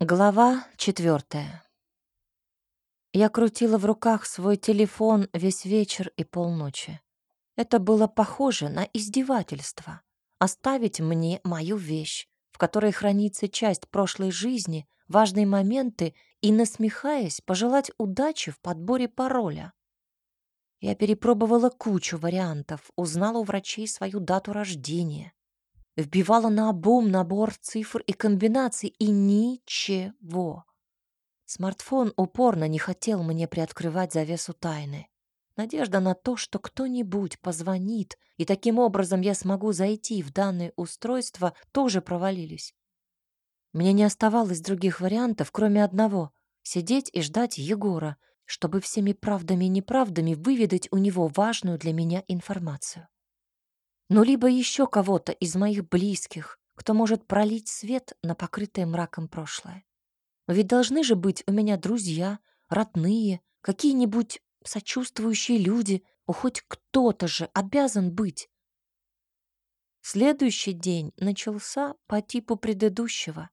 Глава четвертая. Я крутила в руках свой телефон весь вечер и полночи. Это было похоже на издевательство. Оставить мне мою вещь, в которой хранится часть прошлой жизни, важные моменты и, насмехаясь, пожелать удачи в подборе пароля. Я перепробовала кучу вариантов, узнала у врачей свою дату рождения, Вбивала на обум набор цифр и комбинаций, и ничего. Смартфон упорно не хотел мне приоткрывать завесу тайны. Надежда на то, что кто-нибудь позвонит, и таким образом я смогу зайти в данное устройство, тоже провалились. Мне не оставалось других вариантов, кроме одного — сидеть и ждать Егора, чтобы всеми правдами и неправдами выведать у него важную для меня информацию ну либо еще кого-то из моих близких, кто может пролить свет на покрытое мраком прошлое. Ведь должны же быть у меня друзья, родные, какие-нибудь сочувствующие люди, у хоть кто-то же обязан быть. Следующий день начался по типу предыдущего.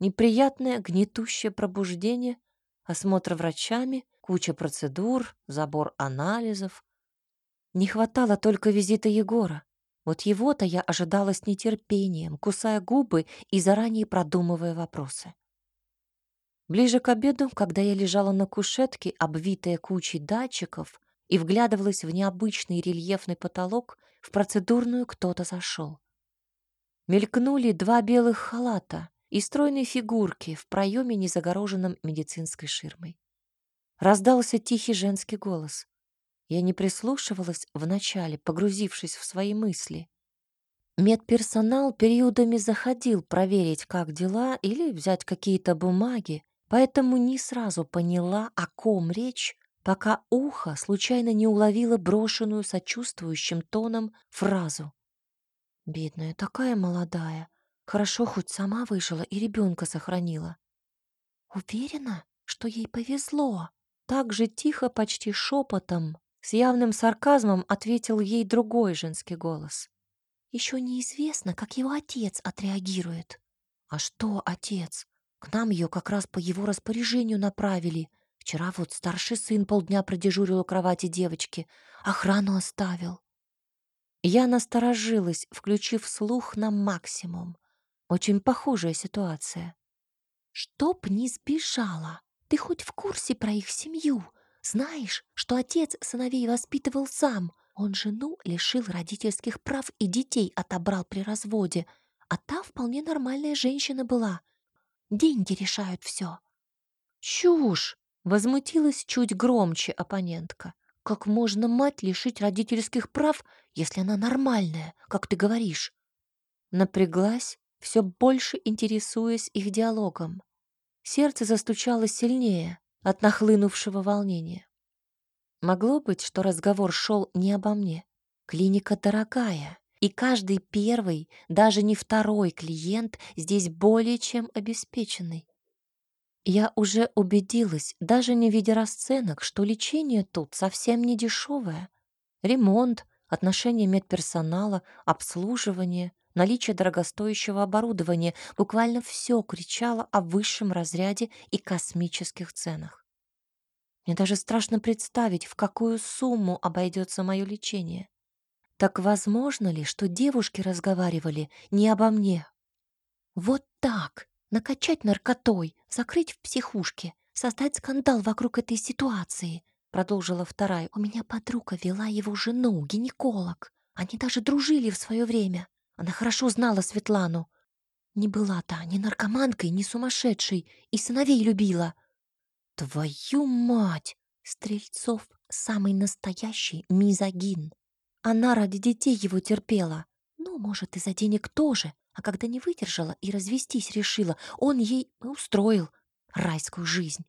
Неприятное гнетущее пробуждение, осмотр врачами, куча процедур, забор анализов. Не хватало только визита Егора. Вот его-то я ожидала с нетерпением, кусая губы и заранее продумывая вопросы. Ближе к обеду, когда я лежала на кушетке, обвитая кучей датчиков, и вглядывалась в необычный рельефный потолок, в процедурную кто-то зашел. Мелькнули два белых халата и стройные фигурки в проеме, не загороженном медицинской ширмой. Раздался тихий женский голос. Я не прислушивалась вначале, погрузившись в свои мысли. Медперсонал периодами заходил проверить, как дела, или взять какие-то бумаги, поэтому не сразу поняла, о ком речь, пока ухо случайно не уловило брошенную сочувствующим тоном фразу. «Бедная, такая молодая. Хорошо хоть сама выжила и ребенка сохранила». «Уверена, что ей повезло?» Так же тихо, почти шепотом, с явным сарказмом ответил ей другой женский голос. Еще неизвестно, как его отец отреагирует. А что отец? К нам ее как раз по его распоряжению направили. Вчера вот старший сын полдня продежурил у кровати девочки, охрану оставил. Я насторожилась, включив слух на максимум. Очень похожая ситуация. Чтоб не сбежала, ты хоть в курсе про их семью? Знаешь, что отец сыновей воспитывал сам? Он жену лишил родительских прав и детей отобрал при разводе, а та вполне нормальная женщина была. Деньги решают все. Чушь! Возмутилась чуть громче оппонентка. Как можно мать лишить родительских прав, если она нормальная, как ты говоришь? Напряглась, все больше интересуясь их диалогом. Сердце застучало сильнее от нахлынувшего волнения. Могло быть, что разговор шел не обо мне. Клиника дорогая, и каждый первый, даже не второй клиент здесь более чем обеспеченный. Я уже убедилась, даже не видя расценок, что лечение тут совсем не дешевое. Ремонт, отношение медперсонала, обслуживание, наличие дорогостоящего оборудования, буквально все кричало о высшем разряде и космических ценах. Мне даже страшно представить, в какую сумму обойдется мое лечение. Так возможно ли, что девушки разговаривали не обо мне? Вот так, накачать наркотой, закрыть в психушке, создать скандал вокруг этой ситуации, продолжила вторая. У меня подруга вела его жену, гинеколог. Они даже дружили в свое время. Она хорошо знала Светлану. Не была та ни наркоманкой, ни сумасшедшей, и сыновей любила. Твою мать! Стрельцов самый настоящий мизогин. Она ради детей его терпела. Ну, может, из-за денег тоже. А когда не выдержала и развестись решила, он ей устроил райскую жизнь.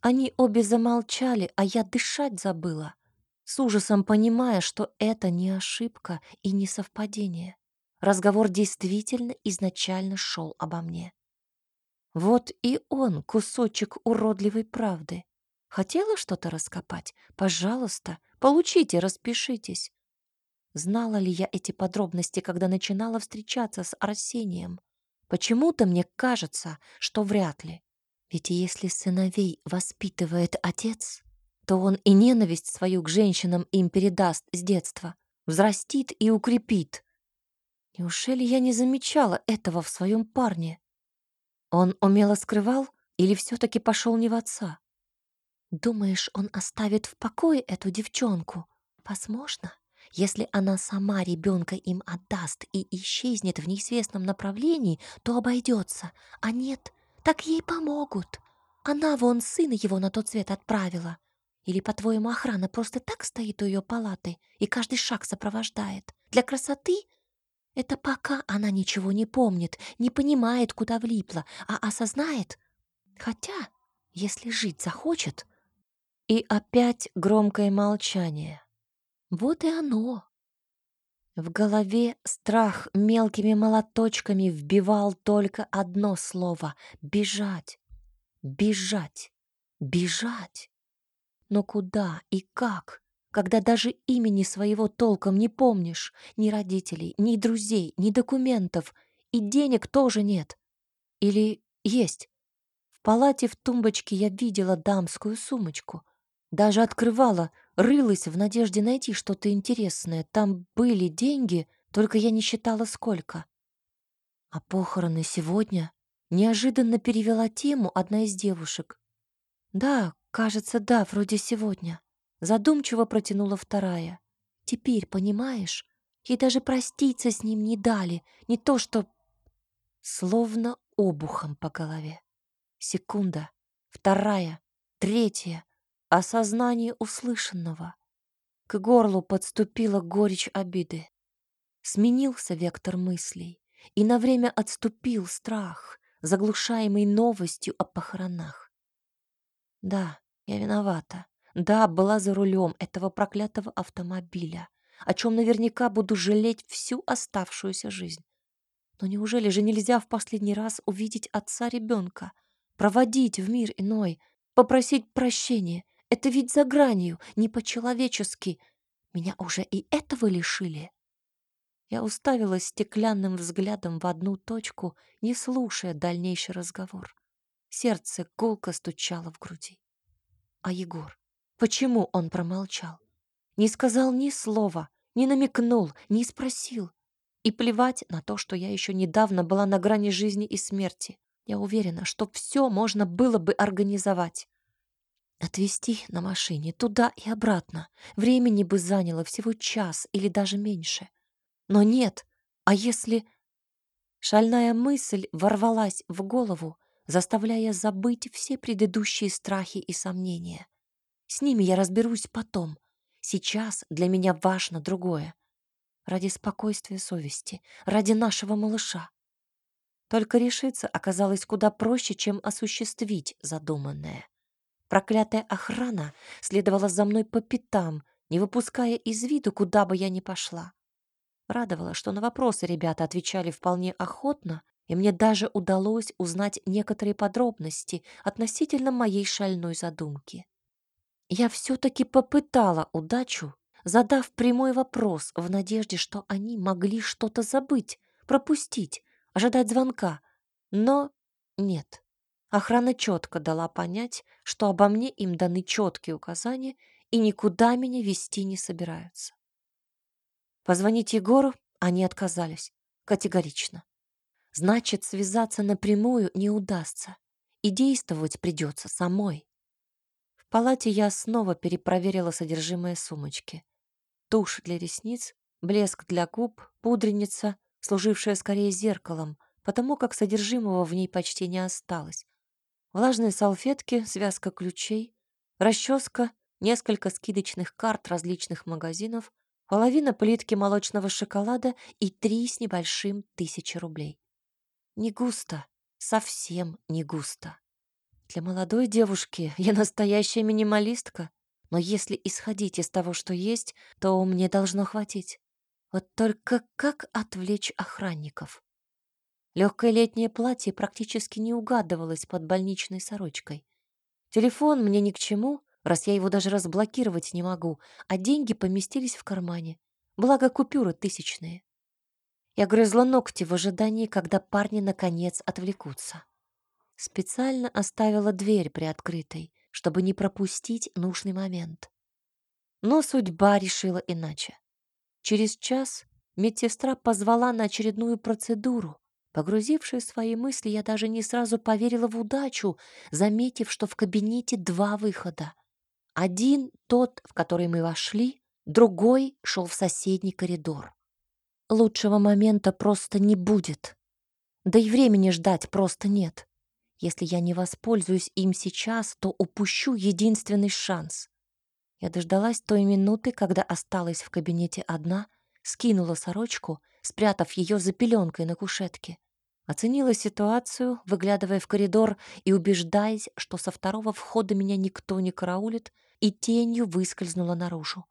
Они обе замолчали, а я дышать забыла с ужасом понимая, что это не ошибка и не совпадение. Разговор действительно изначально шел обо мне. Вот и он, кусочек уродливой правды. Хотела что-то раскопать? Пожалуйста, получите, распишитесь. Знала ли я эти подробности, когда начинала встречаться с Арсением? Почему-то мне кажется, что вряд ли. Ведь если сыновей воспитывает отец, то он и ненависть свою к женщинам им передаст с детства, взрастит и укрепит. Неужели я не замечала этого в своем парне? Он умело скрывал или все таки пошел не в отца? Думаешь, он оставит в покое эту девчонку? Возможно, если она сама ребенка им отдаст и исчезнет в неизвестном направлении, то обойдется, а нет, так ей помогут. Она вон сына его на тот свет отправила. Или, по-твоему, охрана просто так стоит у ее палаты и каждый шаг сопровождает? Для красоты? Это пока она ничего не помнит, не понимает, куда влипла, а осознает. Хотя, если жить захочет... И опять громкое молчание. Вот и оно. В голове страх мелкими молоточками вбивал только одно слово — бежать, бежать, бежать. Но куда и как, когда даже имени своего толком не помнишь, ни родителей, ни друзей, ни документов, и денег тоже нет? Или есть? В палате в тумбочке я видела дамскую сумочку. Даже открывала — Рылась в надежде найти что-то интересное. Там были деньги, только я не считала сколько. А похороны сегодня? Неожиданно перевела тему одна из девушек. Да, кажется, да, вроде сегодня. Задумчиво протянула вторая. Теперь, понимаешь, ей даже проститься с ним не дали, не то что... Словно обухом по голове. Секунда, вторая, третья осознание услышанного. К горлу подступила горечь обиды. Сменился вектор мыслей, и на время отступил страх, заглушаемый новостью о похоронах. Да, я виновата. Да, была за рулем этого проклятого автомобиля, о чем наверняка буду жалеть всю оставшуюся жизнь. Но неужели же нельзя в последний раз увидеть отца ребенка, проводить в мир иной, попросить прощения это ведь за гранью, не по-человечески. Меня уже и этого лишили. Я уставилась стеклянным взглядом в одну точку, не слушая дальнейший разговор. Сердце гулко стучало в груди. А Егор? Почему он промолчал? Не сказал ни слова, не намекнул, не спросил. И плевать на то, что я еще недавно была на грани жизни и смерти. Я уверена, что все можно было бы организовать. Отвезти на машине туда и обратно. Времени бы заняло всего час или даже меньше. Но нет, а если... Шальная мысль ворвалась в голову, заставляя забыть все предыдущие страхи и сомнения. С ними я разберусь потом. Сейчас для меня важно другое. Ради спокойствия совести, ради нашего малыша. Только решиться оказалось куда проще, чем осуществить задуманное. Проклятая охрана следовала за мной по пятам, не выпуская из виду, куда бы я ни пошла. Радовало, что на вопросы ребята отвечали вполне охотно, и мне даже удалось узнать некоторые подробности относительно моей шальной задумки. Я все-таки попытала удачу, задав прямой вопрос в надежде, что они могли что-то забыть, пропустить, ожидать звонка, но нет. Охрана четко дала понять, что обо мне им даны четкие указания и никуда меня вести не собираются. Позвонить Егору они отказались. Категорично. Значит, связаться напрямую не удастся. И действовать придется самой. В палате я снова перепроверила содержимое сумочки. Тушь для ресниц, блеск для губ, пудреница, служившая скорее зеркалом, потому как содержимого в ней почти не осталось влажные салфетки, связка ключей, расческа, несколько скидочных карт различных магазинов, половина плитки молочного шоколада и три с небольшим тысячи рублей. Не густо, совсем не густо. Для молодой девушки я настоящая минималистка, но если исходить из того, что есть, то мне должно хватить. Вот только как отвлечь охранников? Легкое летнее платье практически не угадывалось под больничной сорочкой. Телефон мне ни к чему, раз я его даже разблокировать не могу, а деньги поместились в кармане. Благо купюры тысячные. Я грызла ногти в ожидании, когда парни наконец отвлекутся. Специально оставила дверь приоткрытой, чтобы не пропустить нужный момент. Но судьба решила иначе. Через час медсестра позвала на очередную процедуру. Погрузившись в свои мысли, я даже не сразу поверила в удачу, заметив, что в кабинете два выхода. Один — тот, в который мы вошли, другой шел в соседний коридор. Лучшего момента просто не будет. Да и времени ждать просто нет. Если я не воспользуюсь им сейчас, то упущу единственный шанс. Я дождалась той минуты, когда осталась в кабинете одна, скинула сорочку, спрятав ее за пеленкой на кушетке. Оценила ситуацию, выглядывая в коридор и убеждаясь, что со второго входа меня никто не караулит, и тенью выскользнула наружу.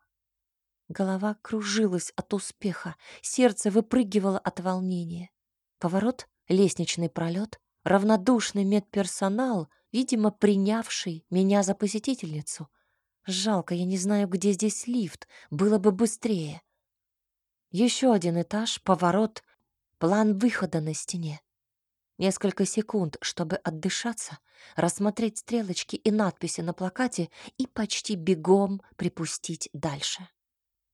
Голова кружилась от успеха, сердце выпрыгивало от волнения. Поворот, лестничный пролет, равнодушный медперсонал, видимо, принявший меня за посетительницу. Жалко, я не знаю, где здесь лифт, было бы быстрее. Еще один этаж, поворот, план выхода на стене. Несколько секунд, чтобы отдышаться, рассмотреть стрелочки и надписи на плакате и почти бегом припустить дальше.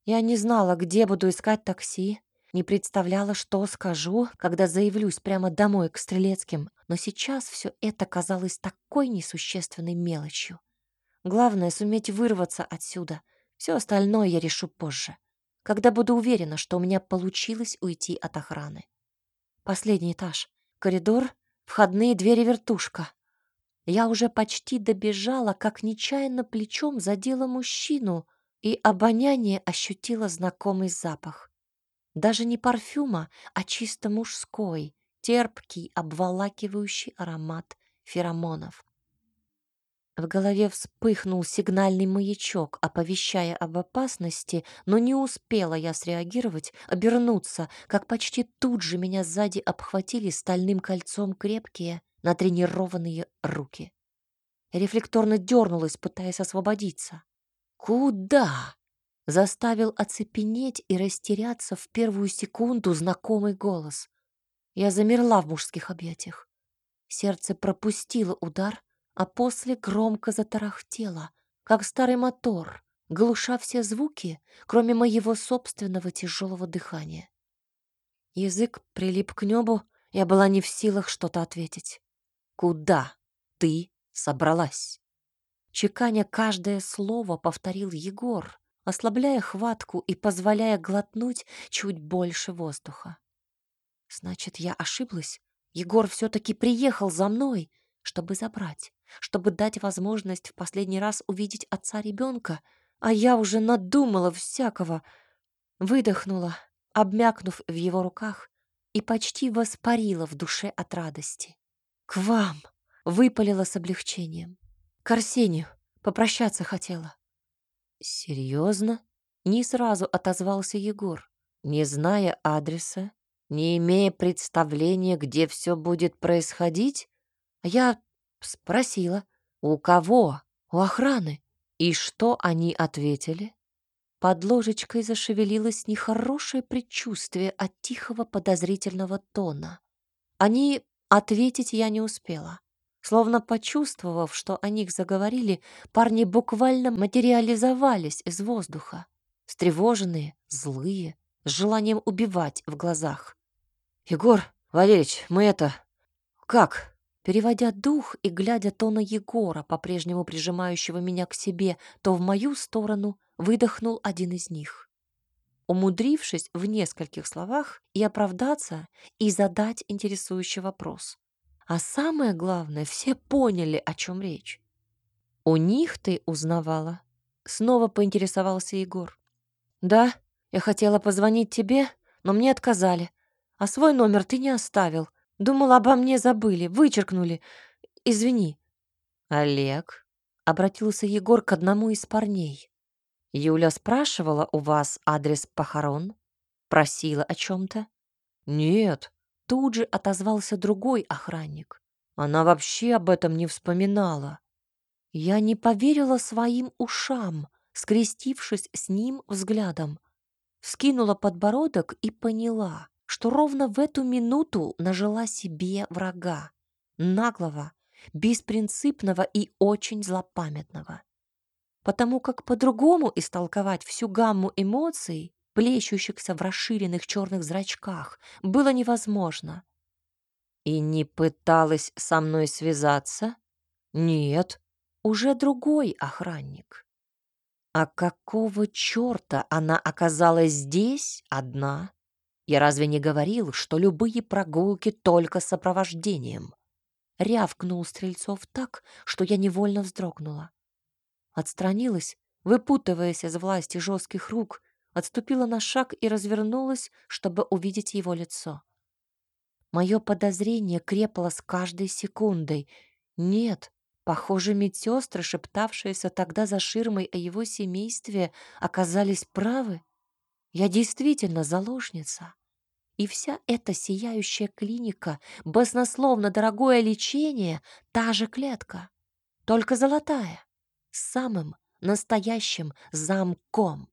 Я не знала, где буду искать такси, не представляла, что скажу, когда заявлюсь прямо домой к Стрелецким, но сейчас все это казалось такой несущественной мелочью. Главное — суметь вырваться отсюда. Все остальное я решу позже, когда буду уверена, что у меня получилось уйти от охраны. Последний этаж. Коридор, входные двери вертушка. Я уже почти добежала, как нечаянно плечом задела мужчину, и обоняние ощутило знакомый запах. Даже не парфюма, а чисто мужской, терпкий, обволакивающий аромат феромонов. В голове вспыхнул сигнальный маячок, оповещая об опасности, но не успела я среагировать, обернуться, как почти тут же меня сзади обхватили стальным кольцом крепкие, натренированные руки. Рефлекторно дернулась, пытаясь освободиться. «Куда?» Заставил оцепенеть и растеряться в первую секунду знакомый голос. Я замерла в мужских объятиях. Сердце пропустило удар, а после громко затарахтело, как старый мотор, глуша все звуки, кроме моего собственного тяжелого дыхания. Язык прилип к небу, я была не в силах что-то ответить. «Куда ты собралась?» Чеканя каждое слово, повторил Егор, ослабляя хватку и позволяя глотнуть чуть больше воздуха. Значит, я ошиблась? Егор все-таки приехал за мной, чтобы забрать, чтобы дать возможность в последний раз увидеть отца ребенка, а я уже надумала всякого. Выдохнула, обмякнув в его руках, и почти воспарила в душе от радости. «К вам!» — выпалила с облегчением. К Арсению. Попрощаться хотела. Серьезно? Не сразу отозвался Егор. Не зная адреса, не имея представления, где все будет происходить, я спросила, у кого? У охраны. И что они ответили? Под ложечкой зашевелилось нехорошее предчувствие от тихого подозрительного тона. Они ответить я не успела. Словно почувствовав, что о них заговорили, парни буквально материализовались из воздуха. Встревоженные, злые, с желанием убивать в глазах. «Егор Валерьевич, мы это... Как?» Переводя дух и глядя то на Егора, по-прежнему прижимающего меня к себе, то в мою сторону, выдохнул один из них. Умудрившись в нескольких словах и оправдаться, и задать интересующий вопрос. А самое главное, все поняли, о чем речь. «У них ты узнавала?» Снова поинтересовался Егор. «Да, я хотела позвонить тебе, но мне отказали. А свой номер ты не оставил. Думала, обо мне забыли, вычеркнули. Извини». «Олег?» — обратился Егор к одному из парней. «Юля спрашивала у вас адрес похорон? Просила о чем-то?» «Нет», Тут же отозвался другой охранник. Она вообще об этом не вспоминала. Я не поверила своим ушам, скрестившись с ним взглядом. Скинула подбородок и поняла, что ровно в эту минуту нажила себе врага, наглого, беспринципного и очень злопамятного. Потому как по-другому истолковать всю гамму эмоций, плещущихся в расширенных черных зрачках, было невозможно. И не пыталась со мной связаться? Нет, уже другой охранник. А какого черта она оказалась здесь одна? Я разве не говорил, что любые прогулки только с сопровождением? Рявкнул Стрельцов так, что я невольно вздрогнула. Отстранилась, выпутываясь из власти жестких рук, отступила на шаг и развернулась, чтобы увидеть его лицо. Мое подозрение крепло с каждой секундой. Нет, похоже, медсестры, шептавшиеся тогда за ширмой о его семействе, оказались правы. Я действительно заложница. И вся эта сияющая клиника, баснословно дорогое лечение, та же клетка, только золотая, с самым настоящим замком.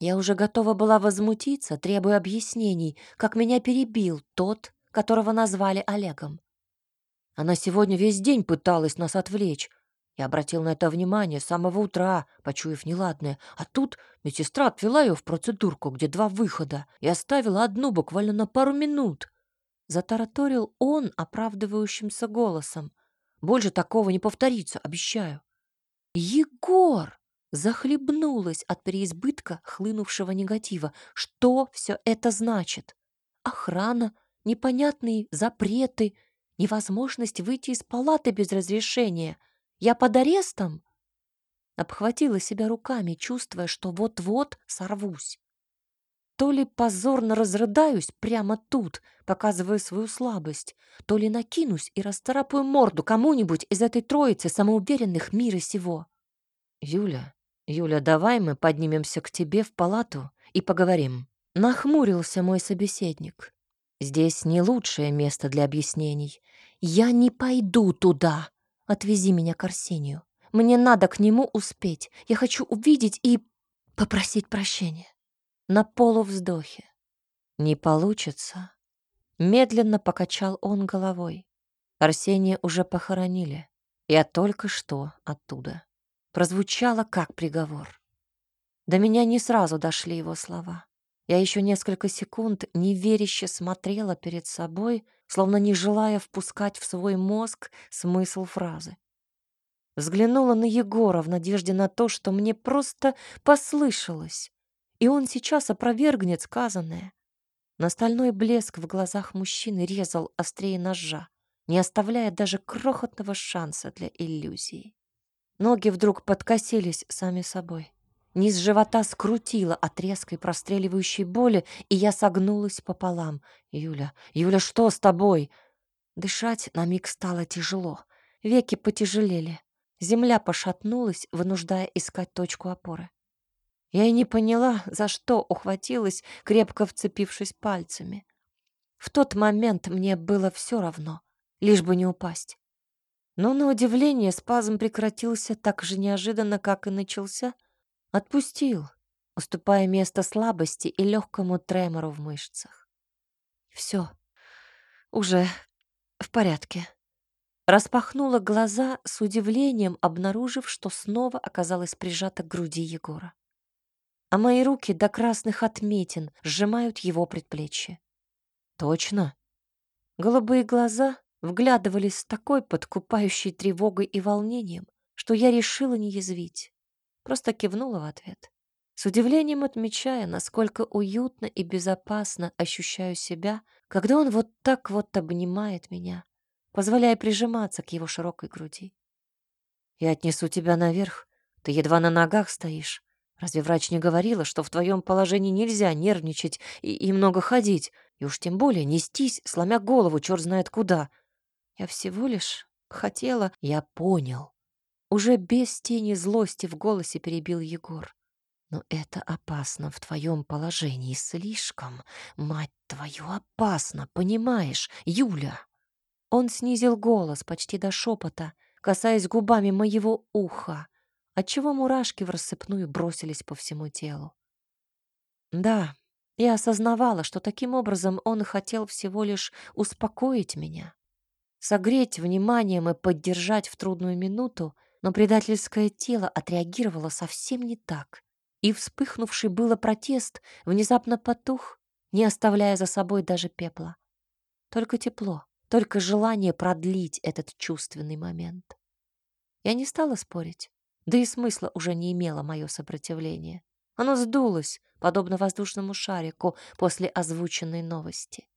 Я уже готова была возмутиться, требуя объяснений, как меня перебил тот, которого назвали Олегом. Она сегодня весь день пыталась нас отвлечь. Я обратил на это внимание с самого утра, почуяв неладное. А тут медсестра отвела ее в процедурку, где два выхода, и оставила одну буквально на пару минут. Затараторил он оправдывающимся голосом. Больше такого не повторится, обещаю. «Егор!» Захлебнулась от переизбытка хлынувшего негатива. Что все это значит? Охрана, непонятные запреты, невозможность выйти из палаты без разрешения. Я под арестом? Обхватила себя руками, чувствуя, что вот-вот сорвусь. То ли позорно разрыдаюсь прямо тут, показывая свою слабость, то ли накинусь и расцарапаю морду кому-нибудь из этой троицы самоуверенных мира сего. «Юля, «Юля, давай мы поднимемся к тебе в палату и поговорим». Нахмурился мой собеседник. «Здесь не лучшее место для объяснений. Я не пойду туда. Отвези меня к Арсению. Мне надо к нему успеть. Я хочу увидеть и попросить прощения». На полувздохе. «Не получится». Медленно покачал он головой. Арсения уже похоронили. Я только что оттуда прозвучало как приговор. До меня не сразу дошли его слова. Я еще несколько секунд неверяще смотрела перед собой, словно не желая впускать в свой мозг смысл фразы. Взглянула на Егора в надежде на то, что мне просто послышалось, и он сейчас опровергнет сказанное. Но стальной блеск в глазах мужчины резал острее ножа, не оставляя даже крохотного шанса для иллюзии. Ноги вдруг подкосились сами собой. Низ живота скрутило от резкой простреливающей боли, и я согнулась пополам. «Юля, Юля, что с тобой?» Дышать на миг стало тяжело. Веки потяжелели. Земля пошатнулась, вынуждая искать точку опоры. Я и не поняла, за что ухватилась, крепко вцепившись пальцами. В тот момент мне было все равно, лишь бы не упасть. Но на удивление спазм прекратился так же неожиданно, как и начался. Отпустил, уступая место слабости и легкому тремору в мышцах. Все, уже в порядке. Распахнула глаза с удивлением, обнаружив, что снова оказалась прижата к груди Егора. А мои руки до красных отметин сжимают его предплечье. Точно? Голубые глаза вглядывались с такой подкупающей тревогой и волнением, что я решила не язвить. Просто кивнула в ответ, с удивлением отмечая, насколько уютно и безопасно ощущаю себя, когда он вот так вот обнимает меня, позволяя прижиматься к его широкой груди. «Я отнесу тебя наверх, ты едва на ногах стоишь. Разве врач не говорила, что в твоем положении нельзя нервничать и, и много ходить, и уж тем более нестись, сломя голову, черт знает куда?» Я всего лишь хотела... Я понял. Уже без тени злости в голосе перебил Егор. Но это опасно в твоем положении. Слишком, мать твою, опасно, понимаешь, Юля? Он снизил голос почти до шепота, касаясь губами моего уха, отчего мурашки в рассыпную бросились по всему телу. Да, Я осознавала, что таким образом он хотел всего лишь успокоить меня, согреть вниманием и поддержать в трудную минуту, но предательское тело отреагировало совсем не так, и вспыхнувший было протест внезапно потух, не оставляя за собой даже пепла. Только тепло, только желание продлить этот чувственный момент. Я не стала спорить, да и смысла уже не имело мое сопротивление. Оно сдулось, подобно воздушному шарику после озвученной новости.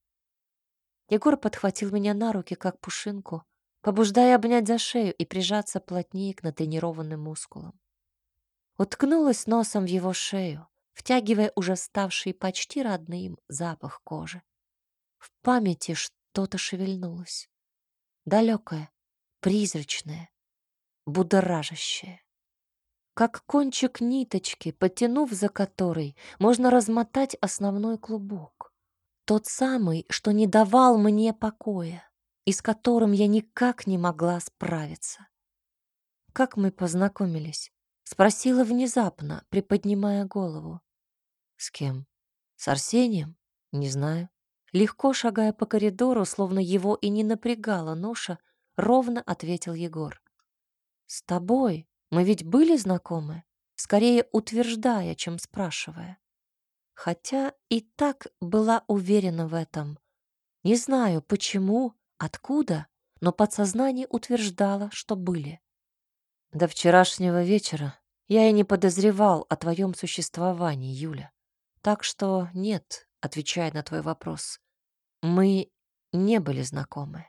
Егор подхватил меня на руки, как пушинку, побуждая обнять за шею и прижаться плотнее к натренированным мускулам. Уткнулась носом в его шею, втягивая уже ставший почти родным запах кожи. В памяти что-то шевельнулось. Далекое, призрачное, будоражащее. Как кончик ниточки, потянув за которой, можно размотать основной клубок. Тот самый, что не давал мне покоя и с которым я никак не могла справиться. «Как мы познакомились?» — спросила внезапно, приподнимая голову. «С кем? С Арсением? Не знаю». Легко шагая по коридору, словно его и не напрягала ноша, ровно ответил Егор. «С тобой. Мы ведь были знакомы?» Скорее утверждая, чем спрашивая. Хотя и так была уверена в этом. Не знаю, почему, Откуда? Но подсознание утверждало, что были. До вчерашнего вечера я и не подозревал о твоем существовании, Юля. Так что нет, отвечая на твой вопрос, мы не были знакомы.